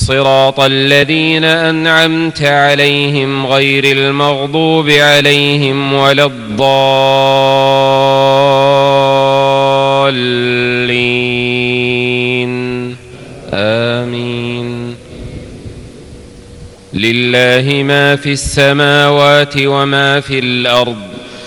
صراط الذين أنعمت عليهم غير المغضوب عليهم ولا الضالين. آمين. لله ما في السماوات وما في الأرض.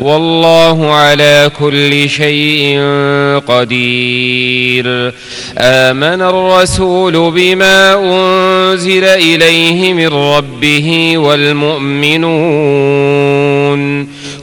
والله على كل شيء قدير. آمن الرسول بما أنزل إليه من ربه والمؤمنون.